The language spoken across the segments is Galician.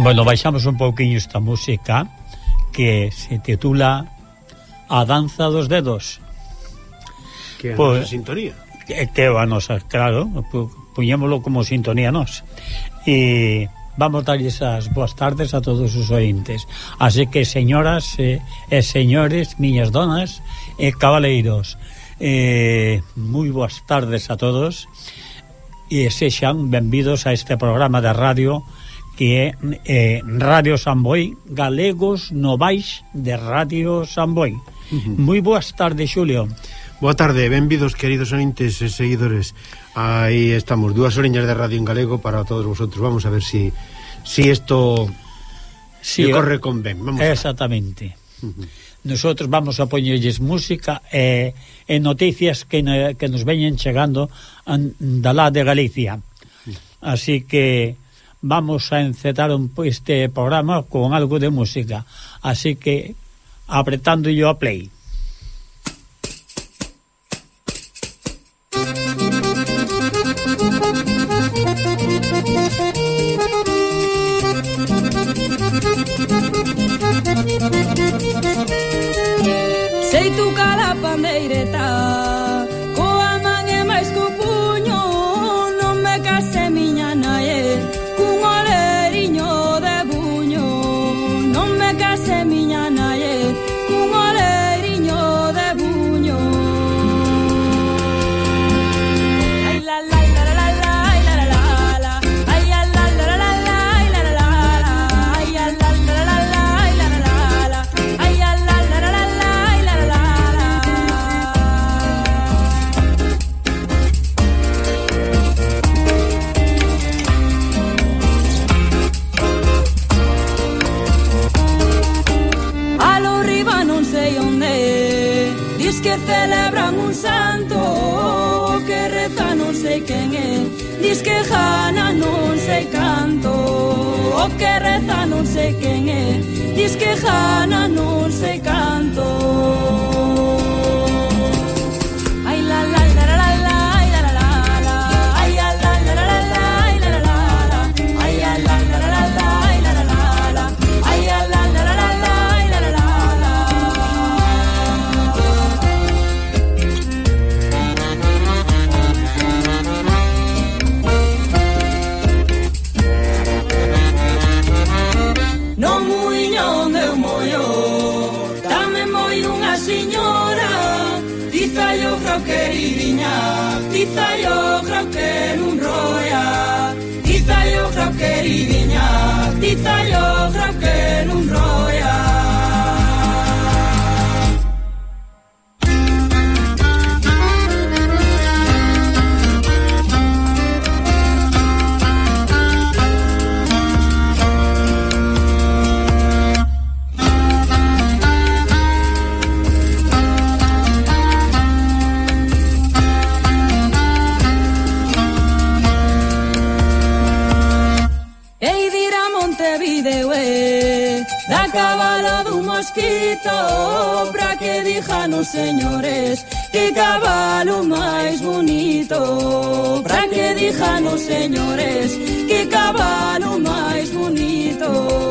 Bueno, baixamos un pouquiño esta música que se titula A danza dos dedos. Que é a pois, nosa sintonía. Eh, que é a nosa, claro, puñémolo como sintonía nos. E vamos darles as boas tardes a todos os ointes. Así que, señoras e, e señores, miñas donas e cabaleiros, eh, moi boas tardes a todos e sexan benvidos a este programa de radio que é, eh, Radio Samboy, Galegos Novais de Radio Samboy. Uh -huh. Moi boas tardes, Xulio. Boa tarde, benvidos, queridos ointes e seguidores. Aí estamos, dúas oreñas de Radio en Galego para todos vosotros. Vamos a ver si, si isto si sí, corre con ben. Vamos exactamente. Uh -huh. Nosotros vamos a poñerlles música e, e noticias que, ne, que nos veñen chegando da lá de Galicia. Así que vamos a encetar un, este programa con algo de música. Así que apretando yo a play. O que reza non sei quen é Diz que jana non sei canto. os señores Que cabalo máis bonito. Pra que dixan os señores Que cabalo máis bonito?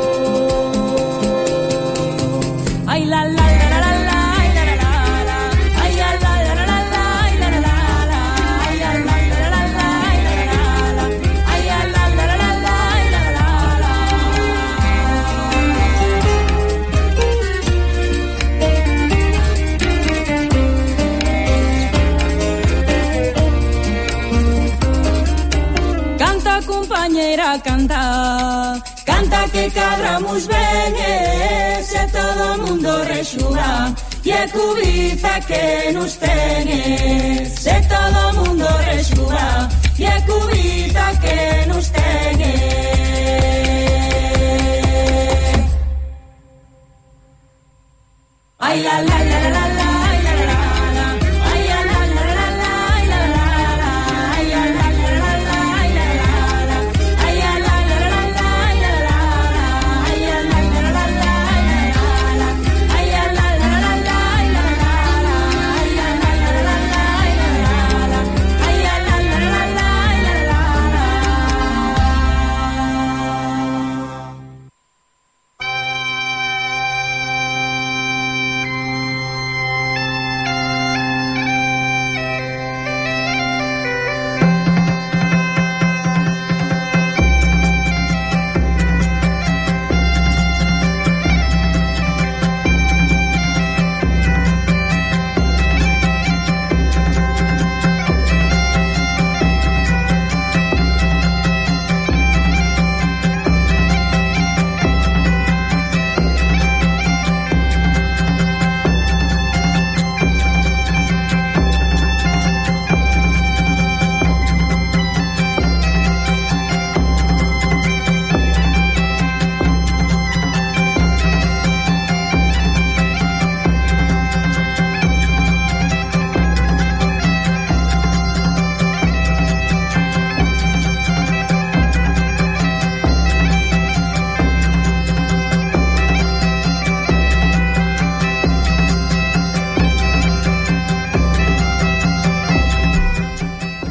a cantar. Canta que cabramos ben e se todo o mundo rexuga. E a cubiza que nos tenes se todo o mundo rexuga. E a cubiza que nos tenes. Ay la la la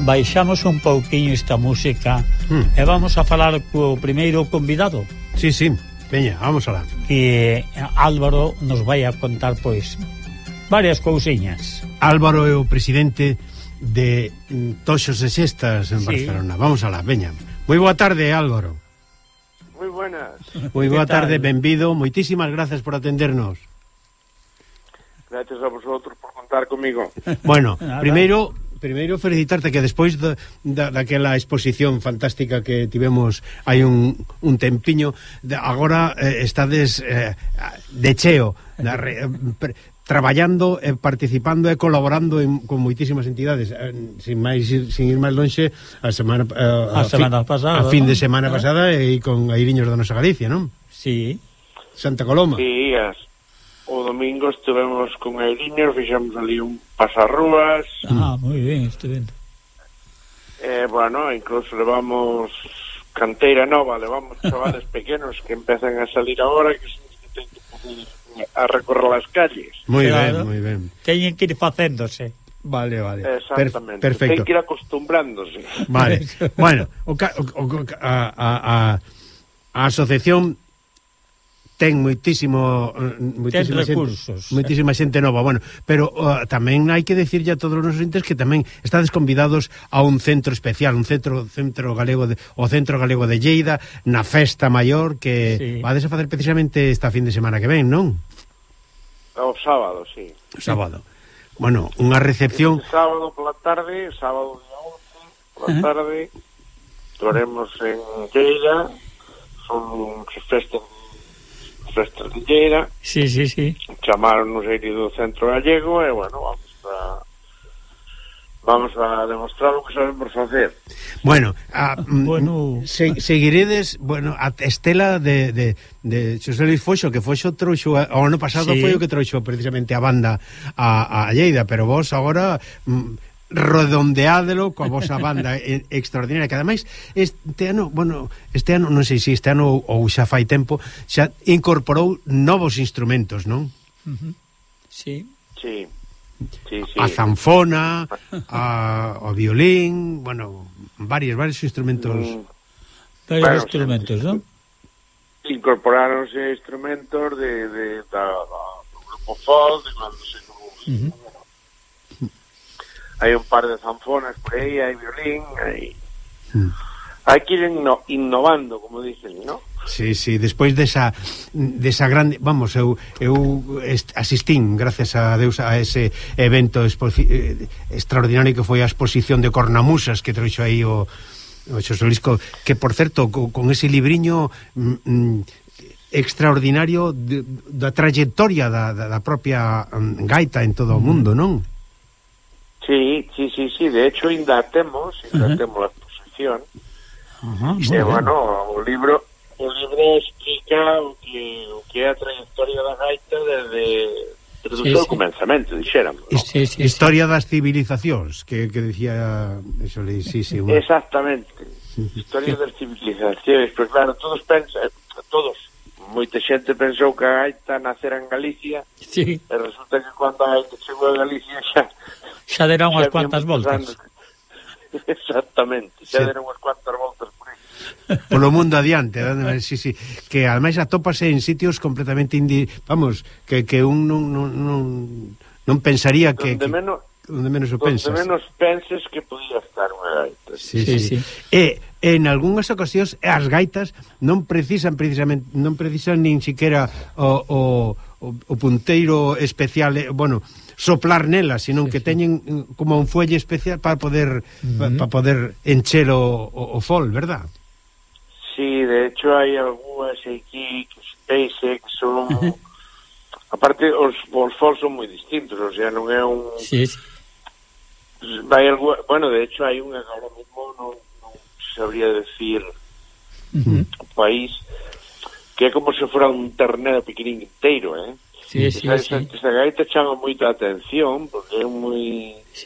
baixamos un pouquiño esta música mm. e vamos a falar co primeiro convidado. Sí, sí, veña, vamos alá. Que Álvaro nos vai a contar, pois, varias cousiñas. Álvaro é o presidente de Toxos e Sextas en sí. Barcelona. Vamos alá, veña. Moi boa tarde, Álvaro. Moi buenas. Moi boa tarde, benvido. Moitísimas grazas por atendernos. Gracias a vosotros por contar comigo. Bueno, primeiro primeiro felicitarte que despois da, da, daquela exposición fantástica que tivemos hai un, un tempiño, de, agora eh, estades eh, de cheo, na, re, pre, traballando e participando e colaborando en, con moitísimas entidades eh, sin máis sin ir máis lonxe a semana eh, a, a, a semana pasada, a fin de semana ah. pasada eh? e con Airiños da nosa Galicia, non? Sí. Santa Coloma. Sí, as, o domingo estivemos con Aeríneo, fixemos ali un pasarrúas. Ah, moi ben, estupendo. Eh, bueno, incluso levamos canteira nova, levamos chavales pequenos que empezan a salir agora que son que ten que a recorrer as calles. Moi claro. ben, moi ben. Teñen que ir facéndose. Vale, vale. Exactamente. Per perfecto. Ten que ir acostumbrándose. Vale. bueno, o, ca, o, o, a, a, a, a asociación ten moitísimo eh, moitísima ten recursos. Xente, moitísima xente nova, bueno, pero uh, tamén hai que decirlle a todos os nosos entes que tamén estades convidados a un centro especial, un centro centro galego de, o centro galego de Lleida na festa maior que sí. vades a facer precisamente esta fin de semana que ven, non? O sábado, sí. O sábado. Bueno, unha recepción este sábado pola tarde, sábado día 11 pola tarde, uh -huh. estaremos en Lleida, son festas de Estrangeira sí, sí, sí. chamaron aí do centro gallego e bueno, vamos a vamos a demostrar o que sabemos facer. Bueno, a, mm, bueno se, seguiredes, bueno, a estela de, de, de Xosé Luis Foxo, que Foxo trouxo, o ano pasado sí. foi o que trouxo precisamente a banda a, a Lleida, pero vos agora... Mm, redondeádelo coa vosa banda e, extraordinaria que ademais este ano, bueno, este ano non sei se este ano ou, xa fai tempo, xa incorporou novos instrumentos, non? Uh -huh. Sí. Sí. Sí, sí. A zanfona, a, o violín, bueno, varios varios instrumentos. Mm. Varios bueno, instrumentos, non? Incorporáronse instrumentos de, de, da, da, do grupo folk, de, cando se de, hai un par de zanfonas por aí, hai violín, hai... Mm. Hai que ir inno innovando, como dicen, ¿no? Sí, sí, despois desa desa grande, vamos, eu eu asistín, gracias a Deus a ese evento eh, extraordinario que foi a exposición de Cornamusas que trouxo aí o o Xosé que por certo co, con ese libriño mm, mm, extraordinario de, da trayectoria da, da, da propia mm, gaita en todo o mundo, non? Sí, sí, sí, sí, de hecho ainda temos, ainda uh -huh. temos a exposición. Uh -huh, e, bueno, o libro o libro explica o que, o que é a trayectoria da gaita desde desde sí, o seu sí. comenzamento, dixéramos. No? Sí, sí, Historia sí. das civilizacións, que, que dicía eso le sí, sí, bueno. Exactamente. Historia das civilizacións, pero pues, claro, todos pensan, todos moita xente pensou que a gaita nacera en Galicia sí. e resulta que cando a gaita chegou a Galicia xa xa deron unhas cuantas voltas. Exactamente, xa sí. deron unhas cuantas voltas por aí. Polo mundo adiante, eh, eh, sí, sí, que ademais atópase en sitios completamente indi... vamos, que, que un non, non, non, non pensaría que... Donde menos, que, onde menos o pensas. Donde menos penses que podía estar unha gaita. Sí, sí, sí. sí. E en algunhas ocasións as gaitas non precisan precisamente non precisan nin siquiera o, o, o punteiro especial, eh, bueno, soplar nelas, senón que teñen eh, como un fuelle especial para poder uh -huh. para poder encher o, o, o fol, verdad? Sí, de hecho hai algunhas aquí que SpaceX eh, son aparte os, os fols son moi distintos, o sea, non é un sí, sí. Vai algo, bueno, de hecho hai unha agora mismo non, non sabría decir uh -huh. o país que é como se fora un ternero pequenín inteiro, eh? Sí, sí, esa, sí. Esa, esa gaita chama moito a atención porque é moi sí.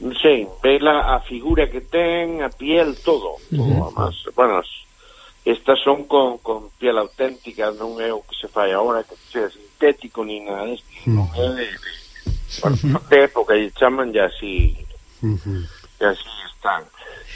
non sei, vela a figura que ten, a piel, todo. Uh -huh. Mas, bueno, estas son con, con piel auténtica, non é o que se fai agora, que sea sintético ni nada deste, uh -huh. non é de, de, bueno, de época, e chaman ya así, uh -huh. e así están.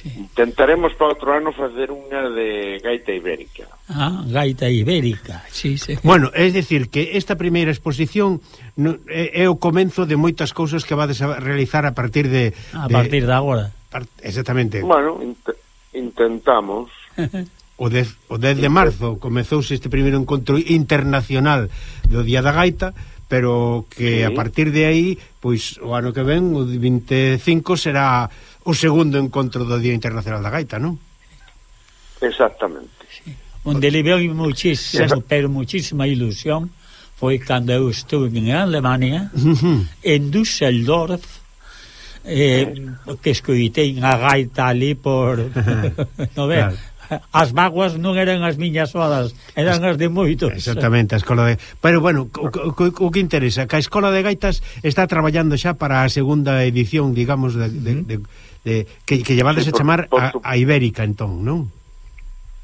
Sí. Intentaremos para outro ano facer unha de gaita ibérica. Ah, gaita ibérica, sí, sí. Bueno, é dicir que esta primeira exposición no, é, é o comenzo de moitas cousas que vades a realizar a partir de... A de, partir de agora. Par, exactamente. Bueno, int intentamos... o 10, o 10 de marzo comezouse este primeiro encontro internacional do Día da Gaita, pero que sí. a partir de aí, pois o ano que ven, o 25 será o segundo encontro do Día Internacional da Gaita, non? Exactamente. Sí. Onde le veo muchísimo, pero muchísima ilusión foi cando eu estuve en Alemania, uh -huh. en Düsseldorf, eh, que escoitei a gaita ali por... no ve? Claro. as mágoas non eran as miñas soadas, eran as de moitos. Exactamente, a escola de... Pero bueno, o, o, o que interesa, que a escola de gaitas está traballando xa para a segunda edición, digamos, de, de, de, de que, que llevades sí, por, a chamar por, a, a Ibérica, entón, non?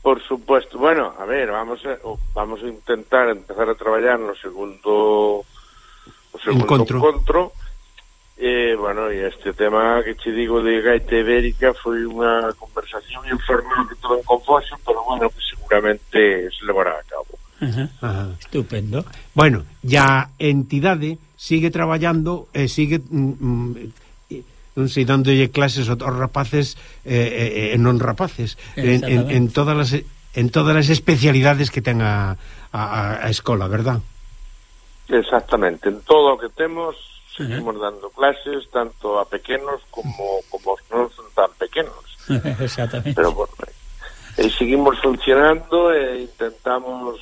Por supuesto. Bueno, a ver, vamos a, vamos a intentar empezar a traballar no segundo o segundo encontro, encontro E, bueno, e este tema que te digo de gaita ibérica foi unha conversación informal que tuve en confuso, pero bueno, que seguramente se levará a cabo. Ajá, ajá. Estupendo. Bueno, ya entidade sigue traballando e sigue mm, mm non sei, dándolle clases aos rapaces e eh, eh, non rapaces en, en, en todas as en todas as especialidades que ten a, a, a escola, verdad? Exactamente, en todo o que temos Seguimos uh -huh. dando clases tanto a pequenos como como os non son tan pequenos. Exactamente. Pero bueno, e seguimos funcionando e intentamos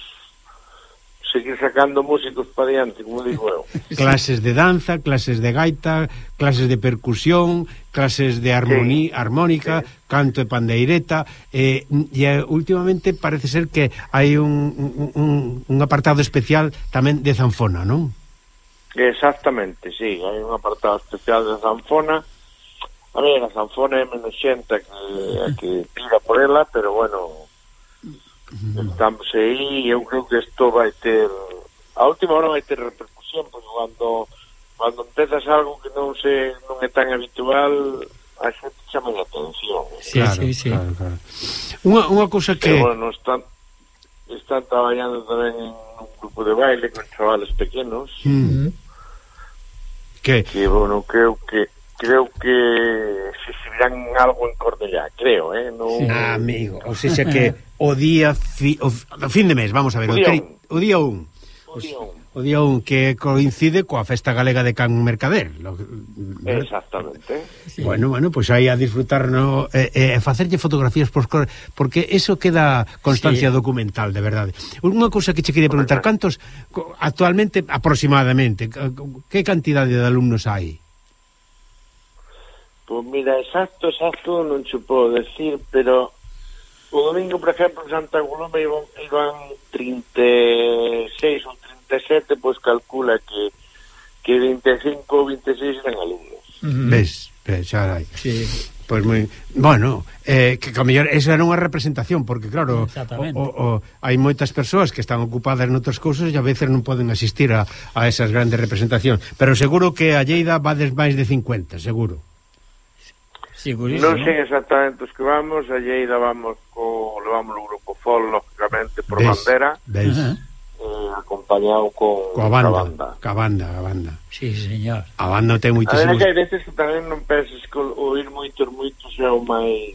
seguir sacando músicos para diante, como digo eu. clases de danza, clases de gaita, clases de percusión, clases de armonía, sí. armónica, sí. canto e pandeireta, eh, e eh, últimamente parece ser que hai un, un, un apartado especial tamén de zanfona, non? Exactamente, sí, hai un apartado especial de zanfona. A ver, a zanfona é menos xenta que, a que tira por ela, pero bueno, estamos aí e eu creo que isto vai ter... A última hora vai ter repercusión, porque cando, cando empezas algo que non se non é tan habitual, a xente chama a atención. Sí, claro, sí, sí. Claro, claro. Unha, unha cousa que... Pero, bueno, están, están traballando tamén en un grupo de baile con chavales pequenos. Mm -hmm Que, que bueno, creo que creo que se subirán algo en Cornellá, creo, eh, no... sí. ah, amigo, ou sexa que o día fi, o, fin de mes, vamos a ver, o, o día 1. O día 1 o día 1 que coincide coa Festa Galega de Can Mercader. Lo, Exactamente. Sí. Bueno, bueno, pois pues aí a disfrutar no, eh, eh, facerlle fotografías por porque eso queda constancia sí. documental, de verdade. Unha cousa que che quería preguntar, cantos actualmente aproximadamente que cantidade de alumnos hai? Pois pues mira, exacto, exacto non che podo decir, pero o domingo, por exemplo, en Santa Coloma iban, iban 36 ou 36 27, pois calcula que que 25 ou 26 eran alumnos. Ves, ves, xa hai. Sí. Pois moi, bueno, eh, que a mellor esa era unha representación porque claro, o, o, hai moitas persoas que están ocupadas en outras cousas e a veces non poden asistir a, a esas grandes representacións, pero seguro que a Lleida vades máis de 50, seguro. Segurísimo. Non sei exactamente os que vamos, a Lleida vamos co levamos o grupo Fol lógicamente por ves, bandera. Ves. Uh -huh eh, acompañado con coa banda, a banda. Coa banda, a banda. Sí, señor. A banda ten. A ver, que hai veces que tamén non penses que oír moitos, moitos é o máis...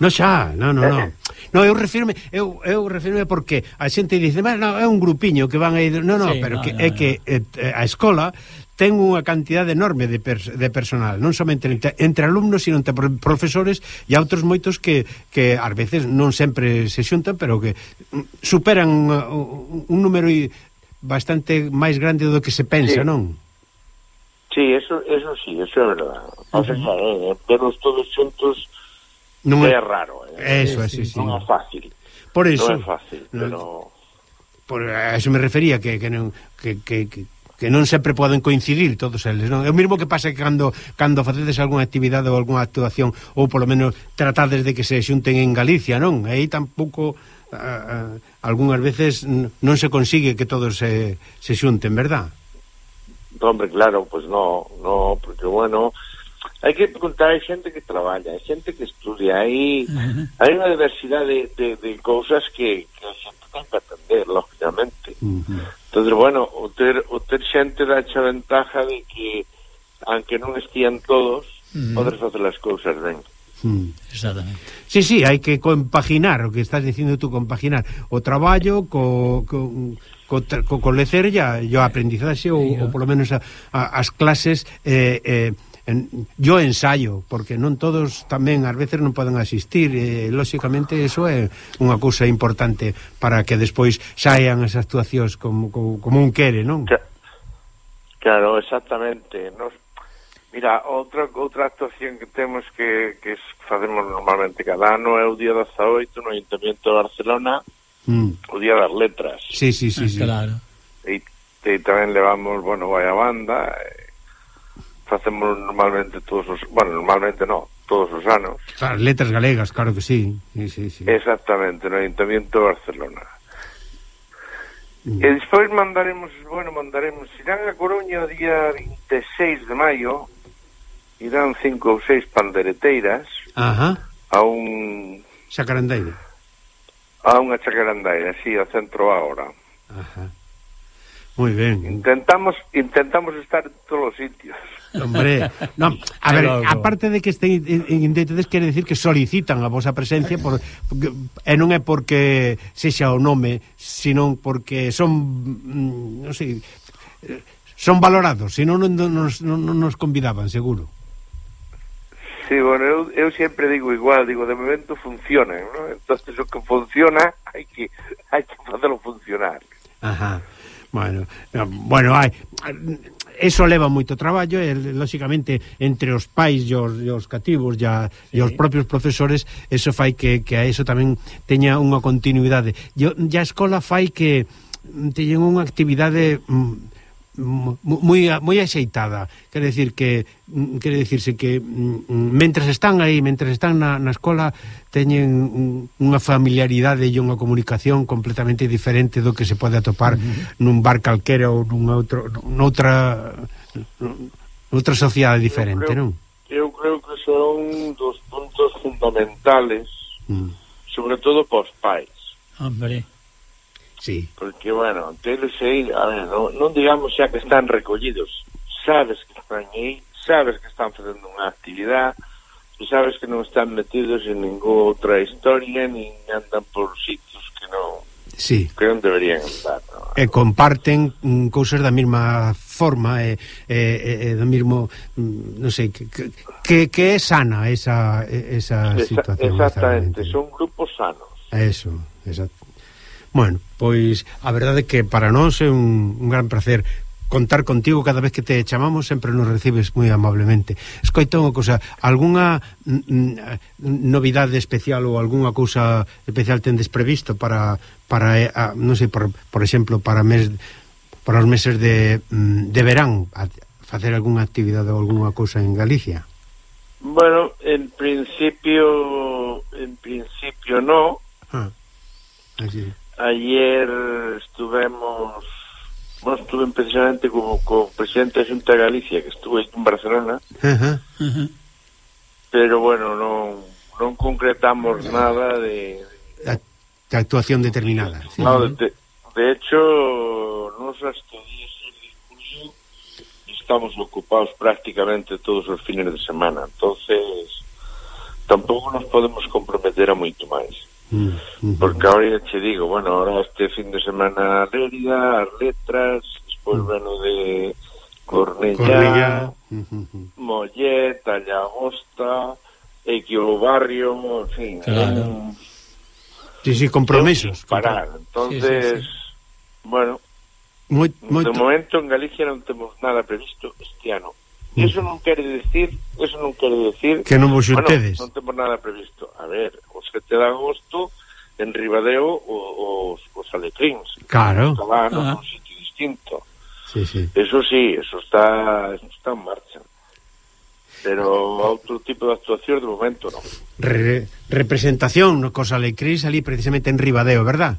No xa, no, no, no. No, eu refirme, eu, eu refirme porque a xente dice, "Bueno, no, é un grupiño que van a ir". No, no, sí, pero no, que no, é no. que eh, a escola ten unha cantidade enorme de, pers de personal, non somente entre, entre alumnos, sino entre profesores e outros moitos que, que ás veces non sempre se xuntan, pero que mm, superan un, un número bastante máis grande do que se pensa, sí. non? Sí, eso, eso sí, eso é verdade. O sea, uh -huh. eh, todos xuntos non é, é raro. Eh. Eso, é, sí, sí, non é fácil. Por eso, non é fácil, no, pero... Por, a eso me refería, que, que, non, que, que, que que non sempre poden coincidir todos eles, non? É o mesmo que pasa que cando, cando facedes algunha actividade ou algunha actuación ou polo menos tratades de que se xunten en Galicia, non? Aí tampouco a, a, algunhas veces non se consigue que todos se, se xunten, verdad? Hombre, claro, pues no, no, porque bueno, hai que preguntar, hai xente que traballa, hai xente que estudia, hai, hai unha diversidade de, de, de cousas que, que a xente ten que atender, lógicamente. Uh -huh Entonces, bueno, o ter, o ter xente dacha ventaja de que, aunque non estían todos, mm. podes facer as cousas ben. Mm. Exactamente. Sí, sí, hai que compaginar o que estás dicindo tú, compaginar o traballo co, co, co, co, co lecer e a aprendizaxe ou, ou polo menos a, a, as clases eh, eh, en, yo ensaio, porque non todos tamén ás veces non poden asistir, e lóxicamente eso é unha cousa importante para que despois saian as actuacións como, como, como un quere, non? Claro, exactamente. Nos, mira, outra outra actuación que temos que, que facemos normalmente cada ano é o día 18 no Ayuntamiento de Barcelona, mm. o día das letras. Sí, sí, sí, ah, sí. claro. E, e tamén levamos, bueno, vai a banda, e, facemos normalmente todos os... Bueno, normalmente no, todos os anos. As letras galegas, claro que sí. sí, sí, sí. Exactamente, no Ayuntamiento de Barcelona. Mm. E despois mandaremos, bueno, mandaremos, irán a Coruña o día 26 de maio, irán cinco ou seis pandereteiras Ajá. a un... Chacarandaira. A unha chacarandaira, sí, ao centro agora. Ajá. Moi ben. Intentamos intentamos estar en todos os sitios. Hombre, no, a ver, logo. aparte de que este intentedes quere decir que solicitan a vosa presencia por, porque, e non é porque sexa o nome, sino porque son mm, non sei, son valorados, senón non nos, non, non nos convidaban, seguro. Sí, bueno, eu, eu sempre digo igual, digo, de momento funcionan, ¿no? Entonces, o que funciona, hai que hai que facelo funcionar. Ajá. Bueno, eh, bueno, hai eso leva moito traballo e lógicamente entre os pais e os, e os cativos e, a, sí. e os propios profesores eso fai que, que a eso tamén teña unha continuidade e a escola fai que teñen unha actividade mm, moi moi axeitada. Quer decir que mm, quer decirse que mm, mm, mentres están aí, mentres están na, na escola, teñen unha familiaridade e unha comunicación completamente diferente do que se pode atopar uh -huh. nun bar calquera ou nun outro noutra outra sociedade diferente, eu creo, non? Eu creo que son dos puntos fundamentales, mm. sobre todo para os pais. Hombre. Sí. Porque, bueno, TLC, a ver, non, non digamos xa que están recollidos. Sabes que están aí, sabes que están facendo unha actividade, e sabes que non están metidos en ninguna outra historia, nin andan por sitios que non... Sí. Que non deberían estar, no? e comparten mm, cousas da mesma forma eh, eh, e, e, e do mesmo mm, non sei que, que, que é sana esa, esa situación exactamente, son grupos sanos eso, exacto Bueno, pois a verdade é que para nós é un, un gran placer contar contigo cada vez que te chamamos sempre nos recibes moi amablemente. Escoita unha cousa, algunha novidade especial ou algunha cousa especial tendes previsto para, para eh, a, non sei, por, por exemplo para mes para os meses de, mm, de verán a, facer algunha actividade ou algunha cousa en Galicia? Bueno, en principio en principio no. Ah, así. Ayer estuvemos Bueno, estuve precisamente con, con presidente de Xunta de Galicia que estuve en Barcelona. Uh -huh, uh -huh. pero bueno non, non concretamos nada de, de, de actuación determinada sí. no, de, de hecho nos hasta julio estamos ocupados prácticamente todos os fines de semana. Entonces tampouco nos podemos comprometer a moito máis mm, mm, porque ahora te digo, bueno, ahora este fin de semana Lérida, as letras, despois mm. bueno de Cornellá, Cornellá. Mm-hmm. Mollet, Allagosta, e que o barrio, en fin, claro. eh, Sí, sí, compromisos. Parar, entonces, sí, sí, sí. bueno, Moito... de momento en Galicia non temos nada previsto este ano. Iso non quere decir, eso non quere decir que non vos xuntedes. Bueno, non temos nada previsto. A ver, o 7 de agosto en Ribadeo os, os alecrins. Claro. Estaban ah. un sitio distinto. Sí, sí. Eso sí, eso está, eso está en marcha. Pero outro tipo de actuación de momento non. Re, representación cos alecrins ali precisamente en Ribadeo, verdad?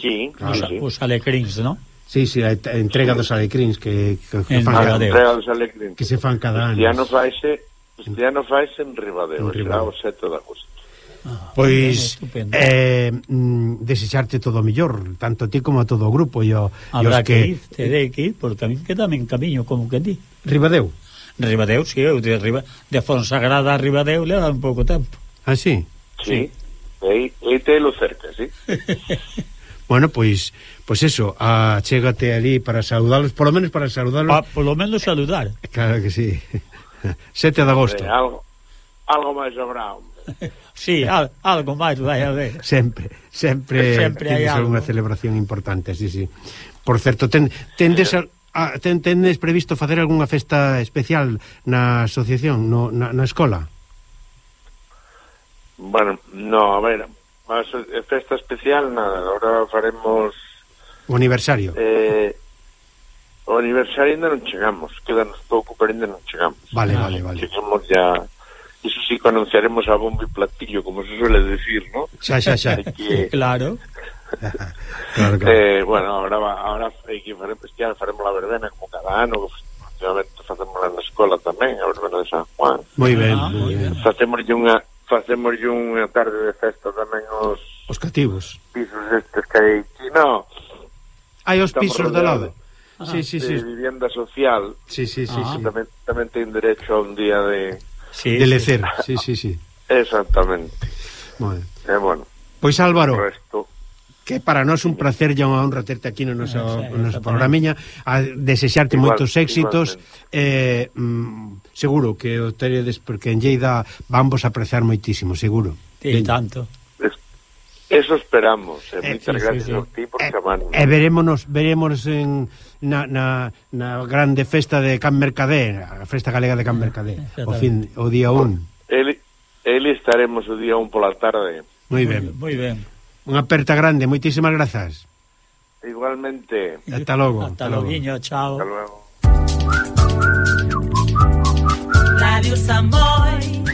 Sí, claro, sí. Os, os alecrins, non? Sí, sí, a entrega dos alecríns que, que, que, en fan, cada, que se fan cada ano. Cristiano faise, Cristiano faise en Ribadeo, en Ribadeo. o 7 de agosto. Ah, pois eh, mm, desexarte todo o mellor, tanto a ti como a todo o grupo e, o, Habrá e os que, que ir, terei que ir, porque tamén quedame en camiño como que ti. Ribadeu. Ribadeu, si, sí, eu de Riba, de Fonsagrada a Ribadeu le dá un pouco tempo. Ah, si? Sí? Si. Sí. E, e telo cerca, si. Sí. bueno, pois Pois pues eso, a, chégate ali para saudalos, polo menos para saludalos. Pa, polo menos saludar. Claro que sí. 7 de agosto. Ver, algo, algo máis habrá, Sí, al, algo máis vai ver, Sempre, sempre, sempre hai algo. celebración importante, sí, sí. Por certo, ten, tendes, a, a, ten, tendes previsto facer algunha festa especial na asociación, no, na, na escola? Bueno, no, a ver, a festa especial, nada, agora faremos O aniversario. Eh, o aniversario ainda non chegamos, quedanos pouco, pero ainda non chegamos. Vale, vale, vale. Chegamos ya Iso sí que anunciaremos a bombo e platillo, como se suele decir, ¿no? Xa, xa, xa. que... Claro. claro, claro. Eh, bueno, ahora, va, ahora que faremos, ya, faremos la verbena como cada ano, efectivamente facemos na escola tamén, a verbena de San Juan. Moi ben, ah, moi ben. Facemos unha facemos unha tarde de festa tamén os os cativos. Pisos estes que hai aquí, no. Hai os pisos de lado. Ah, sí, sí, sí. De vivienda social. Sí, sí, sí, ah. sí. Tamén, tamén ten derecho a un día de... Sí, de lecer. Sí, sí, sí. Exactamente. Bueno. Eh, bueno. Pois Álvaro. Resto que para nós un placer e unha honra terte aquí no noso, ah, sí, no noso programiña a desexarte Igual, moitos éxitos eh, mm, seguro que o teredes porque en Lleida vamos a apreciar moitísimo, seguro sí, tanto Eso esperamos. E eh, eh moitas sí, gracias sí, sí. a ti por eh, chamarnos. E eh, verémonos, verémonos en, na, na, na grande festa de Can Mercadé, a festa galega de Can Mercadé, o fin o día 1. Ele, ele estaremos o día 1 pola tarde. Moi ben. Moi ben. Unha aperta grande, moitísimas grazas. Igualmente. Hasta logo. Hasta, hasta logo, guiño, chao. Hasta luego. Radio Samboy.